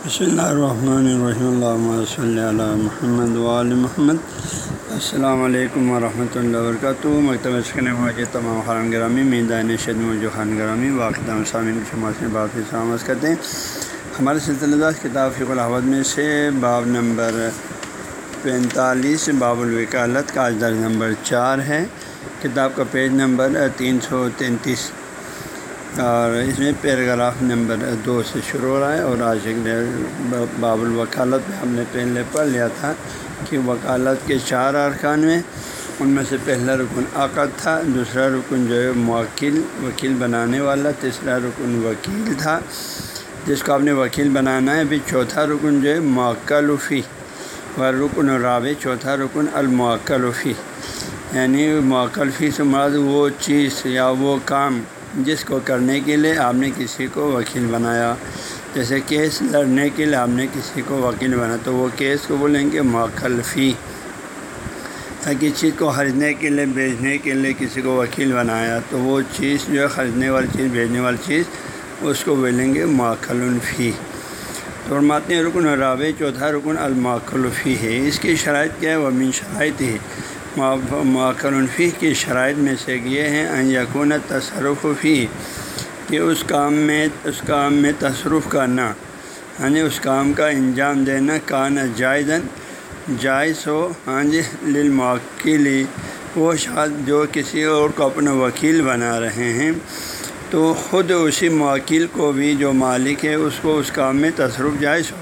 بسم اللہ الرحمن الرحیم اللہ صلی اللہ محمد وعلی محمد السلام علیکم ورحمۃ اللہ وبرکاتہ مکتبہ سکن موجود تمام خان گرامی میدان شد موجود خان گرامی واقع سامعین سے باب سلامت کرتے ہیں ہمارے سلسلہ دار کتاب فق الحمد میں سے باب نمبر پینتالیس باب الوکالت کا آج درج نمبر چار ہے کتاب کا پیج نمبر تین سو تینتیس اور اس میں پیراگراف نمبر دو سے شروع ہو رہا ہے اور آج ایک باب الوکالت میں ہم نے پہلے پڑھ لیا تھا کہ وکالت کے چار ارکان میں ان میں سے پہلا رکن عقد تھا، دوسرا رکن جو ہے موکل، وکیل بنانے والا، تیسرا رکن وکیل تھا، جس کو آپ نے وکیل بنانا ہے ابھی چوتھا رکن جو ہے موکلفی و رکن رابع، چوتھا رکن الموکلفی یعنی موکلفی سے مراد وہ چیز یا وہ کام جس کو کرنے کے لیے آپ نے کسی کو وکیل بنایا۔ جیسے کیس لڑنے کے لیے آپ نے کسی کو وکیل بنا تو وہ کیس کو بولیں گے موکلفی کسی چیز کو خریدنے کے لیے، بیچنے کے لیے کسی کو وکیل بنایا، تو وہ چیز جو ہے خریدنے والی چیز، بیچنے والی چیز، اس کو بولیں گے معقلفی تو ماتے ہیں رکن رابع چوتھا رکن المعقلفی ہے۔ اس کی شرائط کیا ہے؟ وہ من شرائط ہے معقلفی کی شرائط میں سے یہ ہیں یقون تصرف فی، کہ اس کام میں اس کام میں تصرف کرنا۔ ہاں جی اس کام کا انجام دینا۔ کان جائزن، جائز ہو۔ ہاں جی للموکلی وہ شاید جو کسی اور کو اپنا وکیل بنا رہے ہیں، تو خود اسی موکل کو بھی جو مالک ہے، اس کو اس کام میں تصرف جائز ہو۔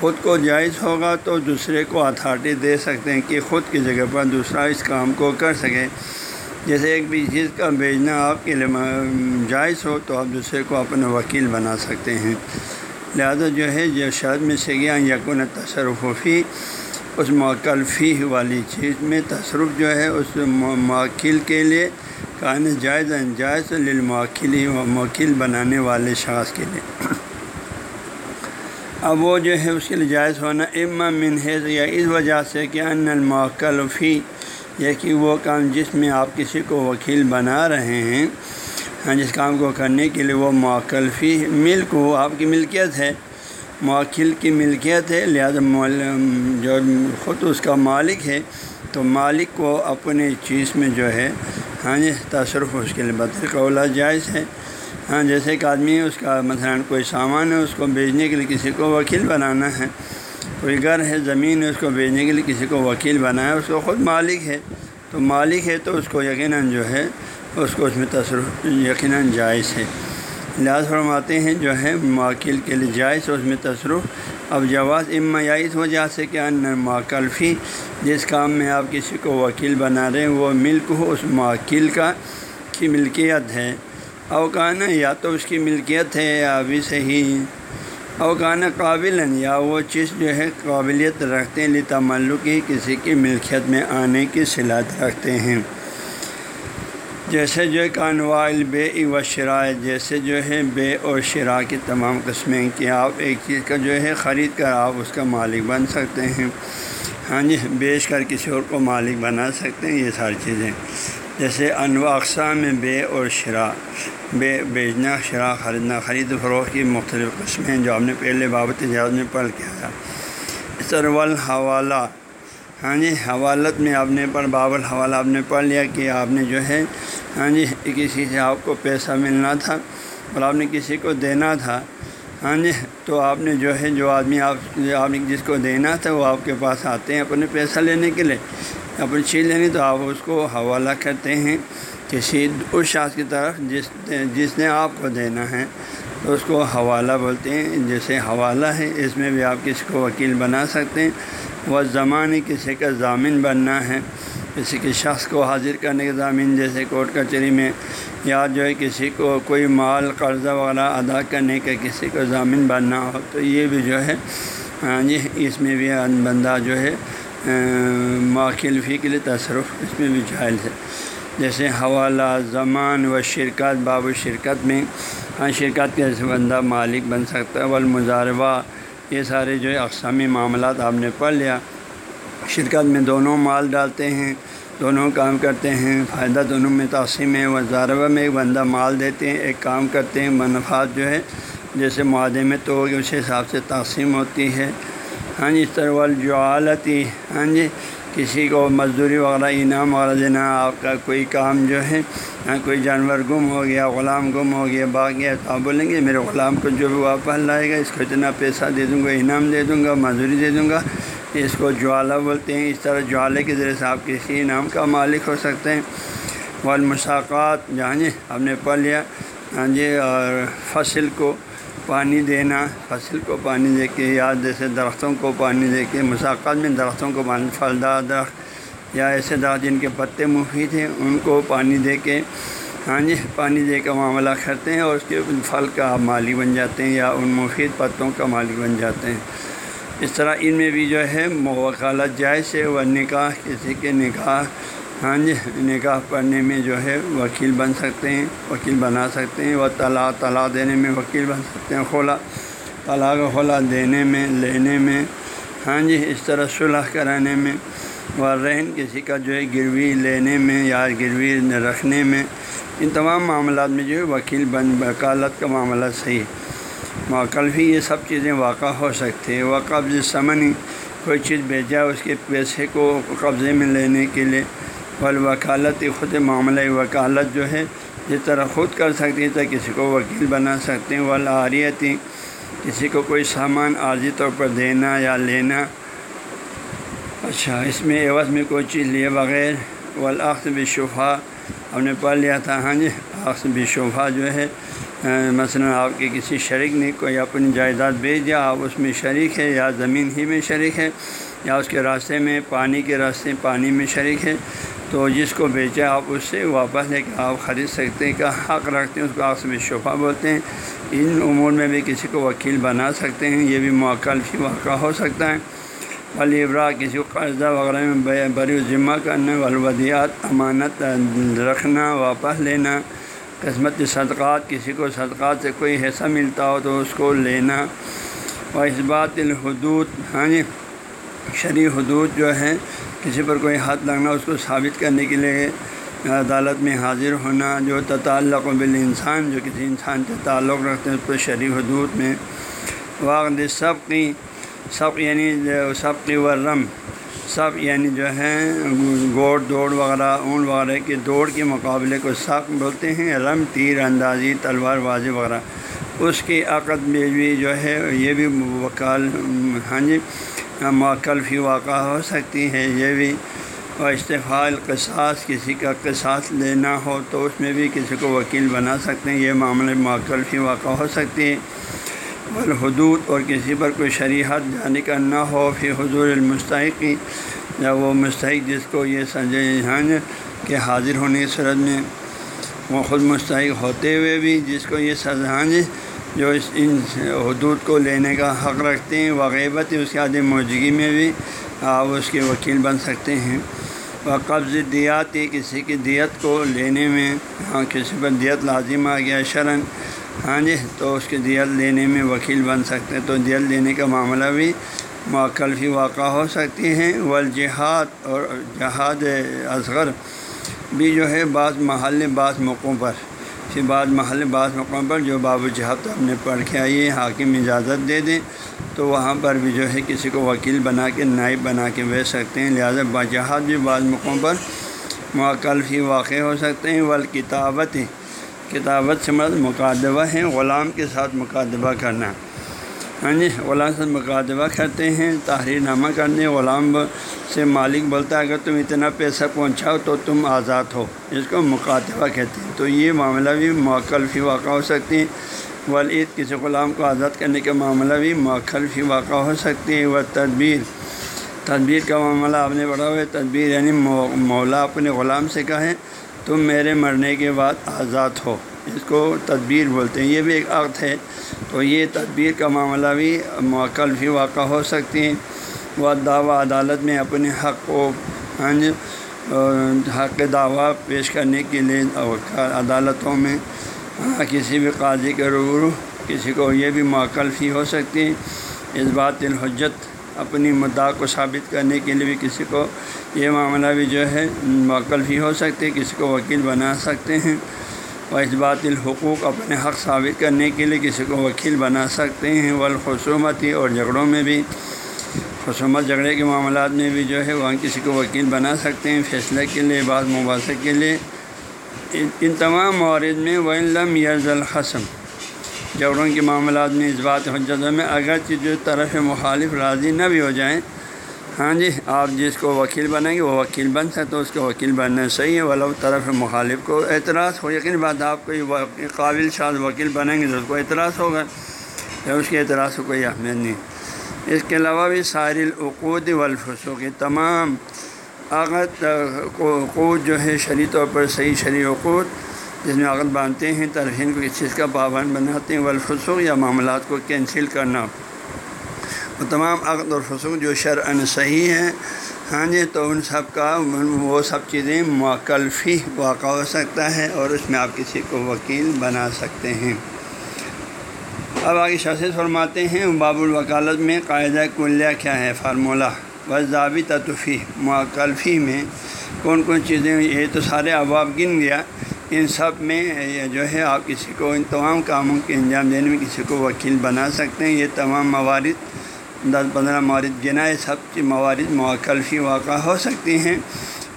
خود کو جائز ہوگا تو دوسرے کو اتھارٹی دے سکتے ہیں کہ خود کی جگہ پر دوسرا اس کام کو کر سکے جیسے ایک بھی چیز کا بھیجنا آپ کے لیے جائز ہو تو آپ دوسرے کو اپنا وکیل بنا سکتے ہیں۔ لہذا جو ہے، جو شرط میں سے گیا یقون تصرفی اس موکلفی والی چیز میں تصرف جو ہے، اس موکل کے لیے کہنے جائز انجائز للموکلی و موکل بنانے والے شخص کے لیے۔ اب وہ جو ہے اس کے لیے جائز ہونا اما من یا اس وجہ سے کہ ان الموکلفی یا کہ وہ کام جس میں آپ کسی کو وکیل بنا رہے ہیں ہاں جس کام کو کرنے کے لیے وہ موکلفی ملک ہو آپ کی ملکیت ہے موکل کی ملکیت ہے، لہٰذا جو خود اس کا مالک ہے، تو مالک کو اپنے چیز میں جو ہے ہاں جی تصرف اس کے لیے بدل قولا جائز ہے۔ ہاں جیسے ایک آدمی اس کا مثلاً کوئی سامان ہے، اس کو بیچنے کے لیے کسی کو وکیل بنانا ہے۔ کوئی گھر ہے، زمین ہے، اس کو بیچنے کے لیے کسی کو وکیل بنانا ہے، اس کو خود مالک ہے۔ تو مالک ہے تو اس کو یقیناً جو ہے، اس کو اس میں تصرف، یقیناً جائز ہے۔ لحاظ فرماتے ہیں، جو ہے موکل کے لیے جائز، اس میں تصرف اب جواز اما یا اس وجہ سے کہ ان موکلفی جس کام میں آپ کسی کو وکیل بنا رہے ہیں، وہ ملک ہو، اس موکل کا کی ملکیت ہے۔ اوکانہ یا تو اس کی ملکیت ہے یا ابھی صحیح اوکانہ قابل یا وہ چیز جو ہے قابلیت رکھتے ہیں لتملکی کسی کی ملکیت میں آنے کی صلاحیت رکھتے ہیں۔ جیسے جو ہے کانوائل بے و شرائ جیسے جو ہے بے اور شراء کی تمام قسمیں کہ آپ ایک چیز کا جو ہے خرید کر آپ اس کا مالک بن سکتے ہیں۔ ہاں جی بیچ کر کسی اور کو مالک بنا سکتے ہیں، یہ ساری چیزیں۔ جیسے انواع اقسام میں بے اور شراء بے، بیچنا شراء خریدنا، خرید و فروخت کی مختلف قسمیں جو آپ نے پہلے بابت جہاز میں پڑھ کے آیا۔ سرول حوالہ ہاں جی حوالت میں آپ نے پڑھ، باب الحوالہ آپ نے پڑھ لیا کہ آپ نے جو ہے ہاں جی کسی سے آپ کو پیسہ ملنا تھا اور آپ نے کسی کو دینا تھا ہاں جی تو آپ نے جو ہے، جو آدمی آپ آپ نے جس کو دینا تھا وہ آپ کے پاس آتے ہیں اپنے پیسہ لینے کے لیے۔ اپنی چیز لینی تو آپ اس کو حوالہ کرتے ہیں کسی اس شخص کی طرف جس جس نے آپ کو دینا ہے تو اس کو حوالہ بولتے ہیں جیسے حوالہ ہے اس میں بھی آپ کسی کو وکیل بنا سکتے ہیں وہ زمانے کسی کا ضامن بننا ہے کسی کے شخص کو حاضر کرنے کے ضامین جیسے کورٹ کچہری میں یا جو ہے کسی کو کوئی مال قرضہ وغیرہ ادا کرنے کا کسی کو ضامن بننا ہو تو یہ بھی جو ہے ہاں جی اس میں بھی بندہ جو ہے ماخلفی کے لیے تصرف اس میں بھی جائز ہے۔ جیسے حوالہ، زمان و شرکت، باب و شرکت میں ہاں شرکت کے بندہ مالک بن سکتا ہے۔ والمزاربہ یہ سارے جو ہے اقسامی معاملات آپ نے پڑھ لیا۔ شرکت میں دونوں مال ڈالتے ہیں، دونوں کام کرتے ہیں۔ فائدہ دونوں میں تقسیم ہے۔ وہ زاربہ میں ایک بندہ مال دیتے ہیں، ایک کام کرتے ہیں۔ منفعات جو ہے، جیسے معاہدے میں تو اس حساب سے تقسیم ہوتی ہے۔ ہاں جی اس طرح والجعالتی ہاں جی کسی کو مزدوری وغیرہ انعام وغیرہ دینا آپ کا کوئی کام جو ہے ہاں کوئی جانور گم ہو گیا، غلام گم ہو گیا باغ گیا، تو آپ بولیں گے میرے غلام کو جو بھی واپس لائے گا، اس کو اتنا پیسہ دے دوں گا، انعام دے دوں گا، مزدوری دے دوں گا، اس کو جوالا بولتے ہیں، اس طرح جوالے کے ذریعے سے آپ کسی انعام کا مالک ہو سکتے ہیں۔ والمساقات، جہاں جی آپ نے پڑھ لیا ہاں جی اور فصل کو پانی دینا، فصل کو پانی دے کے یا جیسے درختوں کو پانی دے کے، مساقات میں درختوں کو پانی، پھلدار درخت یا ایسے درخت جن کے پتے مفید ہیں، ان کو پانی دے کے ہاں جی پانی دے کے معاملہ کرتے ہیں اور اس کے پھل کا مالی بن جاتے ہیں یا ان مفید پتوں کا مالی بن جاتے ہیں۔ اس طرح ان میں بھی جو ہے وکالت جائز ہے وہ نکاح کسی کے نکاح ہاں جی نکاح پڑھنے میں جو ہے وکیل بن سکتے ہیں، وکیل بنا سکتے ہیں، وہ طلاق طلاق دینے میں وکیل بن سکتے ہیں خلا طلاق خلا دینے میں، لینے میں ہاں جی اس طرح صلح کرانے میں و رہن کسی کا جو ہے گروی لینے میں یا گروی رکھنے میں، ان تمام معاملات میں جو ہے وکیل بن، وکالت کا معاملہ صحیح موکل بھی یہ سب چیزیں واقع ہو سکتی ہیں۔ وہ قبض سمن کوئی چیز بھیجا اس کے پیسے کو قبضے میں لینے کے لیے والوکالت خود معاملہ وکالت جو ہے، جس طرح خود کر سکتی ہے تو کسی کو وکیل بنا سکتے ہیں والعریتی کسی کو کوئی سامان عارضی طور پر دینا یا لینا۔ اچھا اس میں عوض میں کوئی چیز لیے بغیر ولاقص بشفا ہم نے پڑھ لیا تھا ہاں جی عقص بشفا جو ہے مثلا آپ کے کسی شریک نے کوئی اپنی جائیداد بیچ دیا، آپ اس میں شریک ہے یا زمین ہی میں شریک ہے یا اس کے راستے میں، پانی کے راستے، پانی میں شریک ہے تو جس کو بیچا آپ اس سے واپس لے کے آپ خرید سکتے ہیں کہ حق رکھتے ہیں، اس کو آپ سے شفا بولتے ہیں۔ ان امور میں بھی کسی کو وکیل بنا سکتے ہیں، یہ بھی موکل بھی واقع ہو سکتا ہے۔ ولی کسی کو قرضہ وغیرہ میں بری ذمہ کرنا، والودیات، امانت رکھنا، واپس لینا، قسمت صدقات، کسی کو صدقات سے کوئی حصہ ملتا ہو تو اس کو لینا۔ و اس بات الحدود ہاں جی شرعی حدود جو ہے کسی پر کوئی ہاتھ لگنا، اس کو ثابت کرنے کے لیے عدالت میں حاضر ہونا جو تعلق بال انسان جو کسی انسان سے تعلق رکھتے ہیں، اس پر شرعی حدود میں واقع سب کی سب یعنی سب ورم سب یعنی جو ہے گوڑ دوڑ وغیرہ، اون وغیرہ کے دوڑ کے مقابلے کو سب بولتے ہیں، رم، تیر، اندازی، تلوار بازی وغیرہ۔ اس کی عقد میں بھی جو ہے، یہ بھی وکال ہاں جی موکل بھی واقع ہو سکتی ہے یہ بھی اور استفال قصاص، کسی کا قصاص لینا ہو تو اس میں بھی کسی کو وکیل بنا سکتے ہیں، یہ معاملے موکل بھی واقع ہو سکتی ہے اور حدود اور کسی پر کوئی شریحت جانے کا نہ ہو پھر حضور المستحقی یا وہ مستحق جس کو یہ سنجے جہان کہ حاضر ہونے کی صورت میں وہ خود مستحق ہوتے ہوئے بھی جس کو یہ سزان جو اس ان حدود کو لینے کا حق رکھتے ہیں، وغیبت اس کے عدم موجودگی میں بھی آپ اس کے وکیل بن سکتے ہیں۔ وہ قبض دیاتی کسی کی دیت کو لینے میں ہاں کسی پر دیت لازم آ گیا شرن ہاں جی تو اس کی دیت لینے میں وکیل بن سکتے ہیں۔ تو دیت لینے کا معاملہ بھی موکل بھی واقع ہو سکتی ہیں۔ والجہاد اور جہاد اصغر بھی جو ہے بعض محل بعض موقعوں پر۔ پھر بعض محل بعض مقام پر جو باب و جہاد ہم نے پڑھ کے آئیے، حاکم اجازت دے دیں، تو وہاں پر بھی جو ہے کسی کو وکیل بنا کے، نائب بنا کے بیچ سکتے ہیں۔ لہٰذا باجہاد بھی بعض مقام پر معقل ہی واقع ہو سکتے ہیں۔ والکتابت کتابت سے مرد مقادبہ ہیں، غلام کے ساتھ مقادبہ کرنا۔ ہاں جی غلام سے مقادبہ کرتے ہیں، تحریر نامہ کرنے، غلام سے مالک بولتا ہے، اگر تم اتنا پیسہ پہنچاؤ تو تم آزاد ہو۔ اس کو مقادبہ کہتے ہیں۔ تو یہ معاملہ بھی موکل فی واقع ہو سکتی ہے ولید کسی غلام کو آزاد کرنے کا معاملہ بھی موکل فی واقع ہو سکتی ہے وہ تدبیر تدبیر کا معاملہ آپ نے بڑھا ہوا ہے۔ تدبیر یعنی مولا اپنے غلام سے کہیں تم میرے مرنے کے بعد آزاد ہو۔ اس کو تدبیر بولتے ہیں۔ یہ بھی ایک عقد ہے۔ تو یہ تدبیر کا معاملہ بھی موکل بھی واقع ہو سکتی ہیں۔ وہ دعویٰ عدالت میں اپنے حق کو ہاں جی، حق دعویٰ پیش کرنے کے لیے عدالتوں میں ہاں، کسی بھی قاضی کے روبرو، کسی کو یہ بھی موکل بھی ہو سکتی ہے اس بات الحجت اپنی مدعا کو ثابت کرنے کے لیے بھی کسی کو یہ معاملہ بھی جو ہے موکل بھی ہو سکتے کسی کو وکیل بنا سکتے ہیں۔ و اس بات الحقوق اپنے حق ثابت کرنے کے لیے کسی کو وکیل بنا سکتے ہیں، والخصومتی اور جھگڑوں میں بھی۔ خصومت جھگڑے کے معاملات میں بھی جو ہے وہاں کسی کو وکیل بنا سکتے ہیں۔ فیصلے کے لیے، بعض مباحثے کے لیے۔ ان تمام موارد میں ولم یز الحسم جھگڑوں کے معاملات میں اس بات حجت میں اگرچہ جو طرف مخالف راضی نہ بھی ہو جائیں ہاں جی آپ جس کو وکیل بنائیں گے، وہ وکیل بن سکتے تو اس کو وکیل بننا صحیح ہے، ولو طرف مخالف کو اعتراض ہو، یقین بات آپ کوئی قابل شاذ وکیل بنائیں گے تو اس کو اعتراض ہوگا، یا اس کے اعتراض کو کوئی اہمیت نہیں۔ اس کے علاوہ بھی ساری العقود والفسوں کی تمام عقد، عقود جو ہے، شرعی طور پر صحیح شرعی عقود، جس میں عقد باندھتے ہیں ترفین کو کس چیز کا پابند بناتے ہیں، والفسوق یا معاملات کو کینسل کرنا۔ وہ تمام عقد اور فسوق جو شرعن صحیح ہیں ہاں جی تو ان سب کا وہ سب چیزیں موکلفی واقع ہو سکتا ہے اور اس میں آپ کسی کو وکیل بنا سکتے ہیں۔ اب آگے شاست فرماتے ہیں، باب الوکالت میں قاعدہ کلیہ کیا ہے؟ فارمولہ و ضابط تطفی موکلفی میں کون کون چیزیں یہ تو سارے اباب گن گیا۔ ان سب میں جو ہے آپ کسی کو ان تمام کاموں کے انجام دینے میں کسی کو وکیل بنا سکتے ہیں۔ یہ تمام موارد دس پندرہ موارد گنائے سب کی موارد موکلفی واقع ہو سکتی ہیں۔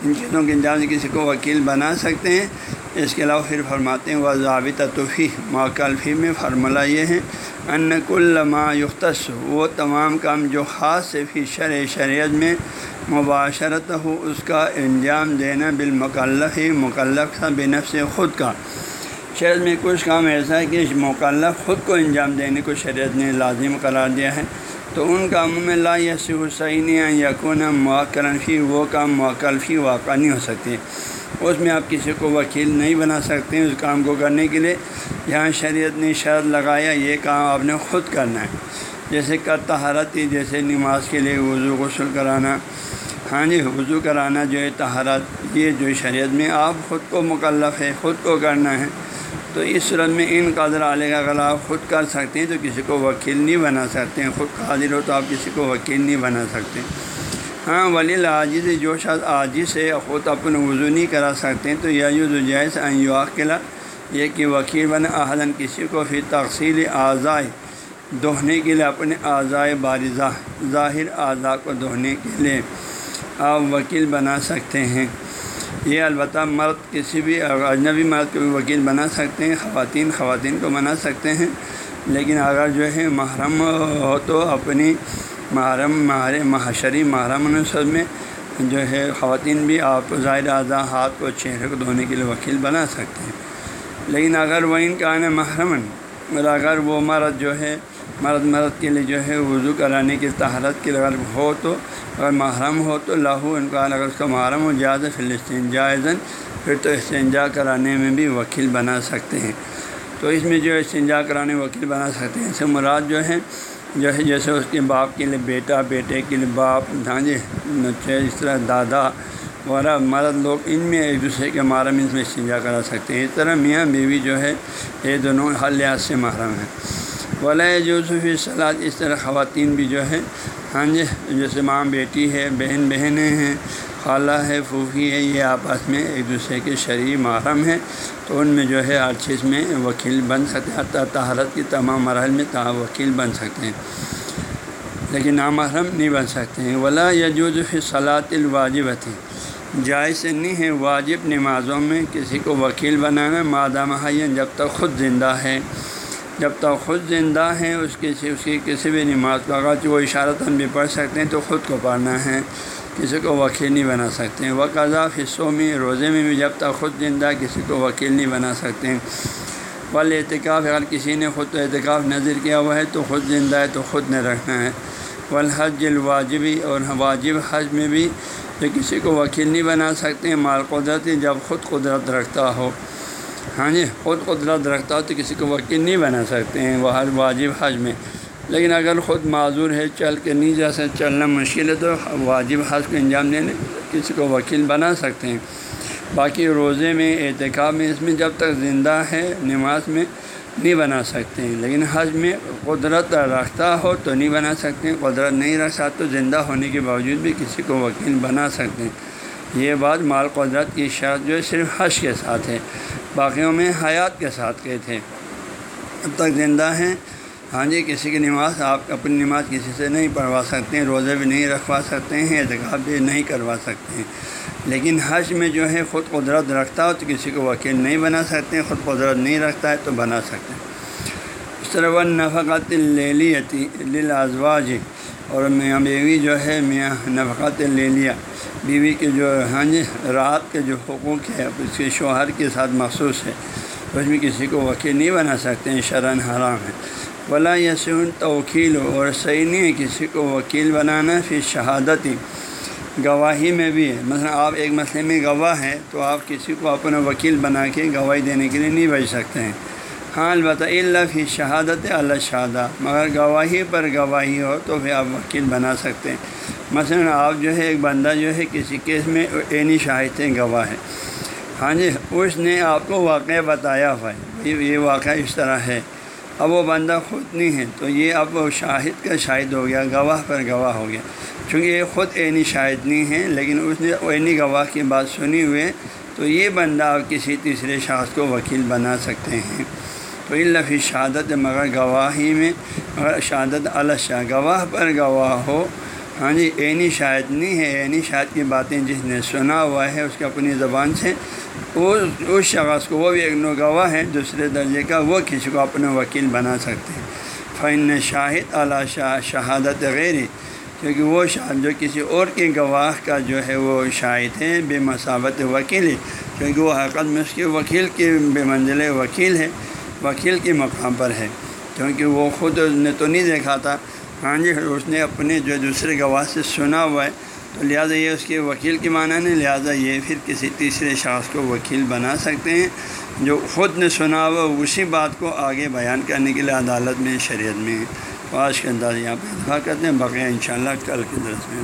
ان چیزوں کے انجام سے کسی کو وکیل بنا سکتے ہیں۔ اس کے علاوہ پھر فرماتے ہیں، وہ ضابطہ توفی موکلفی میں فارمولہ یہ ہے، ان کل ما یختص وہ تمام کام جو خاص سے فی شرع شریعت میں مباشرت ہو اس کا انجام دینا بالمکلف ہی مکلف تھا بنف سے خود کا۔ شریعت میں کچھ کام ایسا ہے کہ مکلف خود کو انجام دینے کو شریعت نے لازم قرار دیا ہے۔ تو ان کاموں میں لا یس حسین یقون فی، وہ کام موکلفی واقع نہیں ہو سکتے۔ اس میں آپ کسی کو وکیل نہیں بنا سکتے اس کام کو کرنے کے لیے۔ یہاں شریعت نے شرط لگایا، یہ کام آپ نے خود کرنا ہے۔ جیسے کر تہارت جیسے نماز کے لیے وضو، غسل کرانا۔ ہاں جی وضو کرانا جو ہے تہارت یہ جو شریعت میں آپ خود کو مکلف ہے خود کو کرنا ہے۔ تو اس صورت میں ان قادر علیہ کا اگر آپ خود کر سکتے ہیں تو کسی کو وکیل نہیں بنا سکتے ہیں۔ خود قادر ہو تو آپ کسی کو وکیل نہیں بنا سکتے ہاں ولی العاجز جو شاید عاجز سے خود اپنے وضو نہیں کرا سکتے ہیں تو یہ جائز قلعہ یہ کہ وکیل بنا احدن کسی کو پھر تقسیل اعضائے دہنے کے لیے اپنے اعضائے بارزہ، ظاہر اعضاء کو دہنے کے لیے آپ وکیل بنا سکتے ہیں۔ یہ البتہ مرد کسی بھی اجنبی مرد کو بھی وکیل بنا سکتے ہیں، خواتین خواتین کو بنا سکتے ہیں، لیکن اگر جو ہے محرم ہو تو اپنی محرم، ماہر محشری محرم نصب میں جو ہے خواتین بھی آپ ظاہر اعضاء ہاتھ کو چہرے کو دھونے کے لیے وکیل بنا سکتے ہیں۔ لیکن اگر وہ ان کا آنا محرمن، اور اگر وہ مرد جو ہے مرد مرد کے لیے جو ہے وضو کرانے کی تہارت کی اگر ہو تو، اگر محرم ہو تو لاہو ان کا اگر اس کا محرم ہو، جائز فلسطین جائزن پھر تو استنجا کرانے میں بھی وکیل بنا سکتے ہیں۔ تو اس میں جو ہے استنجا کرانے وکیل بنا سکتے ہیں اسے مراد جو ہے جو ہے، جیسے اس کے باپ کے لیے بیٹا، بیٹے کے لیے باپ، دھانجے اس طرح دادا وغیرہ، مرد لوگ ان میں ایک دوسرے کے محرم اس میں استنجا کرا سکتے ہیں۔ اس طرح میاں بیوی جو ہے، یہ دونوں ہر لحاظ سے محرم ہیں۔ ولا جو سلاد اس طرح خواتین بھی جو ہے ہاں جی جیسے ماں بیٹی ہے، بہن بہنیں ہیں، خالہ ہے، پھوپھی ہے، یہ آپس میں ایک دوسرے کے شرعی محرم ہیں، تو ان میں جو ہے ہر چیز میں وکیل بن سکتے ہیں تہارت کی تمام مراحل میں تا وکیل بن سکتے ہیں، لیکن نامحرم نہیں بن سکتے ہیں۔ ولا یا جو جو الواجب جائز نہیں ہے واجب نمازوں میں کسی کو وکیل بنانا مادہ حین جب تک خود زندہ ہے۔ جب تک خود زندہ ہیں، اس کسی اس کی کسی بھی نماز کو اگر وہ اشارتاً بھی پڑھ سکتے ہیں، تو خود کو پڑھنا ہے۔ کسی کو وکیل نہیں بنا سکتے ہیں۔ وہ حصوں میں روزے میں بھی جب تک خود زندہ کسی کو وکیل نہیں بنا سکتے ہیں۔ بل اعتکاف اگر کسی نے خود اعتکاف نظر کیا ہوا ہے، تو خود زندہ ہے، تو خود نے رکھنا ہے۔ والحج الواجبی اور واجب حج میں بھی جو کسی کو وکیل نہیں بنا سکتے ہیں۔ مال قدرتی جب خود قدرت رکھتا ہو۔ ہاں جی خود قدرت رکھتا ہو تو کسی کو وکیل نہیں بنا سکتے ہیں، وہ ہر واجب حج میں۔ لیکن اگر خود معذور ہے، چل کے نہیں جا سکتے، چلنا مشکل ہے، تو واجب حج کو انجام دینے کسی کو وکیل بنا سکتے ہیں۔ باقی روزے میں، اعتکاب میں، اس میں جب تک زندہ ہے، نماز میں نہیں بنا سکتے ہیں۔ لیکن حج میں قدرت رکھتا ہو تو نہیں بنا سکتے ہیں۔ قدرت نہیں رکھتا تو زندہ ہونے کے باوجود بھی کسی کو وکیل بنا سکتے ہیں۔ یہ بات مال قدرت کی شرط جو ہے، صرف حج کے ساتھ ہے۔ باقیوں میں حیات کے ساتھ گئے تھے۔ اب تک زندہ ہیں۔ ہاں جی کسی کی نماز آپ اپنی نماز کسی سے نہیں پڑھوا سکتے ہیں، روزے بھی نہیں رکھوا سکتے ہیں اعتکاب بھی نہیں کروا سکتے ہیں۔ لیکن حج میں جو ہے خود قدرت رکھتا ہو تو کسی کو وکیل نہیں بنا سکتے ہیں، خود قدرت نہیں رکھتا ہے تو بنا سکتے ہیں۔ اس طرح وہ نفقات لیلیتی لاجواج اور میاں بیوی جو ہے میاں نفقات لے لیا بیوی کے جو ہاں جی رات کے جو حقوق ہے اس کے شوہر کے ساتھ مخصوص ہے اس میں کسی کو وکیل نہیں بنا سکتے ہیں شرن حرام ہے۔ ولا یسون توکیل ہو اور صحیح نہیں ہے کسی کو وکیل بنانا پھر شہادت ہی گواہی میں بھی ہے۔ مثلا آپ ایک مسئلے میں گواہ ہیں، تو آپ کسی کو اپنا وکیل بنا کے گواہی دینے کے لیے نہیں بھیج سکتے ہیں۔ ہاں البتہ اللہ فی شہادت اللہ شہادہ مگر گواہی پر گواہی ہو تو پھر آپ وکیل بنا سکتے ہیں۔ مثلا آپ جو ہے ایک بندہ جو ہے کسی کیس میں عینی شاہدیں گواہ ہے ہاں جی اس نے آپ کو واقعہ بتایا ہوا ہے یہ واقعہ اس طرح ہے۔ اب وہ بندہ خود نہیں ہے، تو یہ اب شاہد کا شاہد ہو گیا، گواہ پر گواہ ہو گیا۔ چونکہ یہ خود عینی شاہد نہیں ہے لیکن اس نے عینی گواہ کی بات سنی ہوئے تو یہ بندہ آپ کسی تیسرے شخص کو وکیل بنا سکتے ہیں۔ تو لفی شہادت مگر گواہی میں، مگر شہادت شاہ گواہ پر گواہ ہو۔ ہاں جی عینی شاید نہیں ہے عینی شاید کی باتیں جس نے سنا ہوا ہے، اس کے اپنی زبان سے، وہ اس شخص کو، وہ بھی ایک نو گواہ ہے، دوسرے درجے کا، وہ کسی کو اپنا وکیل بنا سکتے ہیں۔ فن شاہد اعلیٰ شاہ شہادت غیر کیونکہ وہ شاہد جو کسی اور کے گواہ کا جو ہے، وہ شاہد ہے بے مساوت وکیل ہے کیونکہ وہ حقت میں اس کے وکیل کے بے منزل وکیل ہے وکیل کے مقام پر ہے کیونکہ وہ خود نے تو نہیں دیکھا تھا ہاں جی اس نے اپنے جو دوسرے گواہ سے سنا ہوا ہے۔ تو لہٰذا یہ اس کے وکیل کے معنی نہیں، لہٰذا یہ پھر کسی تیسرے شخص کو وکیل بنا سکتے ہیں۔ جو خود نے سنا ہوا اسی بات کو آگے بیان کرنے کے لیے عدالت میں، شریعت میں آج کے انداز یہاں پہ اتفاق کرتے ہیں۔ بقیہ انشاءاللہ کل کے درس میں۔